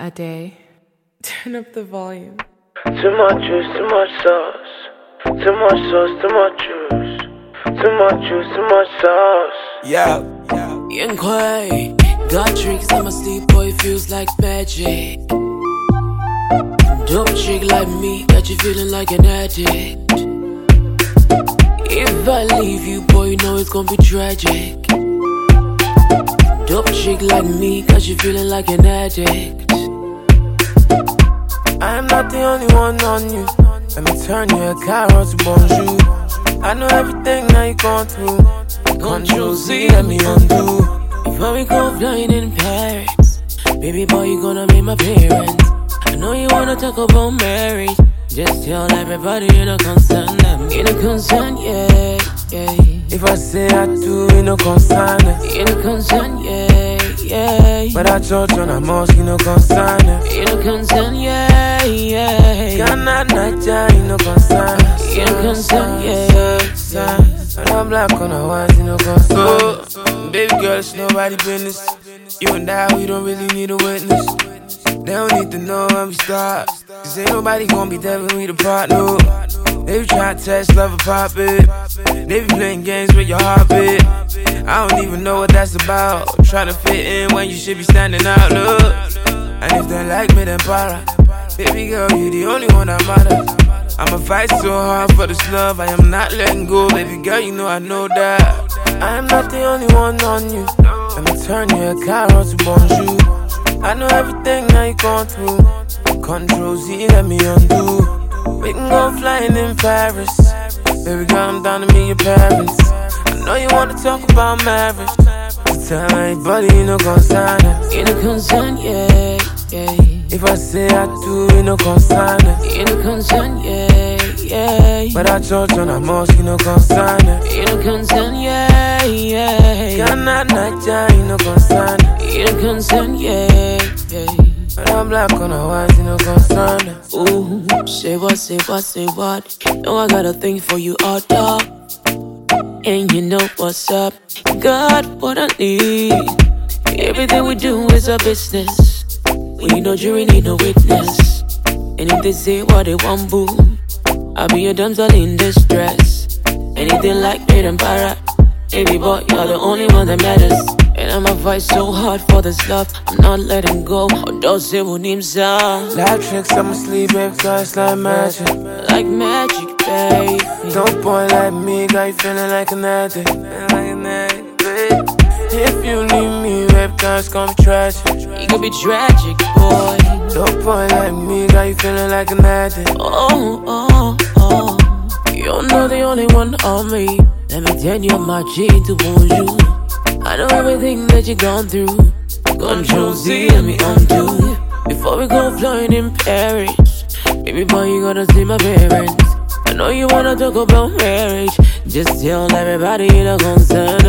a day. Turn up the volume. Too much juice, too much sauce. Too much sauce, too much juice. Too much juice, too much sauce. Yeah. Young Quay, got tricks in my sleep, boy, feels like magic. Dope chick like me, got you feeling like an addict. If I leave you, boy, you know it's gonna be tragic. Dope chick like me, got you feeling like an addict. I am not the only one on you. Let me turn your carrot to bonjour. I know everything that you're going through. Control Z, let me undo. Before we go flying in Paris, baby boy, you gonna meet my parents. I know you wanna talk about marriage. Just tell everybody you're not concerned. them. You're not concerned, yeah, yeah. If I say I do, you no concern us. You're not concerned, yeah, yeah. But I church on a mosque, you no concern us. You're not concerned, yeah, yeah. Ghana, Niger, you no concern us. You're not concerned, yeah. And I'm black on a white, you no concern oh, Baby girl, it's nobody business. You and I, we don't really need a witness. They don't need to know when we start. Cause ain't nobody gonna be there when we the partner. They be trying to test, love, or pop it. They be playing games with your heartbeat. I don't even know what that's about. Trying to fit in when you should be standing out, look. And if they like me, then para. Baby girl, you the only one that matters. I'ma fight so hard for this love, I am not letting go. Baby girl, you know I know that. I am not the only one on you. Let me turn your carrot to bonjour. I know everything that you're going through. Control Z, let me undo. We can go flying in Paris. Baby girl, I'm down to meet your parents. Know you wanna talk about marriage. But tell everybody you no concern us. You're not concerned, yeah, yeah. If I say I do, it no concern us. You're not concerned, yeah, yeah. But I church on a mosque, you no concern us. You're not concerned, yeah, yeah. Ghana, Niger, you no concern us. You're not concerned, yeah, yeah. But I'm black on a white, you no concern. Ooh, say what, say what, say what. Know I got a thing for you, all dog. And you know what's up. Got what I need. Everything we do is a business. We no jury, need no witness. And if they say what they want, boo, I'll be a damsel in distress. Anything like me, then para. Baby boy, you're the only one that matters. And I'ma fight so hard for this love. I'm not letting go. Although say what name's out. Like tricks, I'ma sleep, baby, cause like magic. Like magic, baby. Don't boy like me, got you feeling like an addict. Like an addict, babe. If you leave me, baby, cause it's gonna be tragic. It could be tragic, boy. Don't boy like me, got you feeling like an addict. Oh, oh, oh. You're not the only one on me. Let me tell you my G to bonjour. I know everything that you've gone through. Control Z, let me undo. Before we go flying in Paris, baby boy, you gotta see my parents. I know you wanna talk about marriage. Just tell everybody you don't concern